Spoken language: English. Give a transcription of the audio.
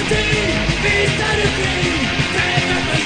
Eternity is the.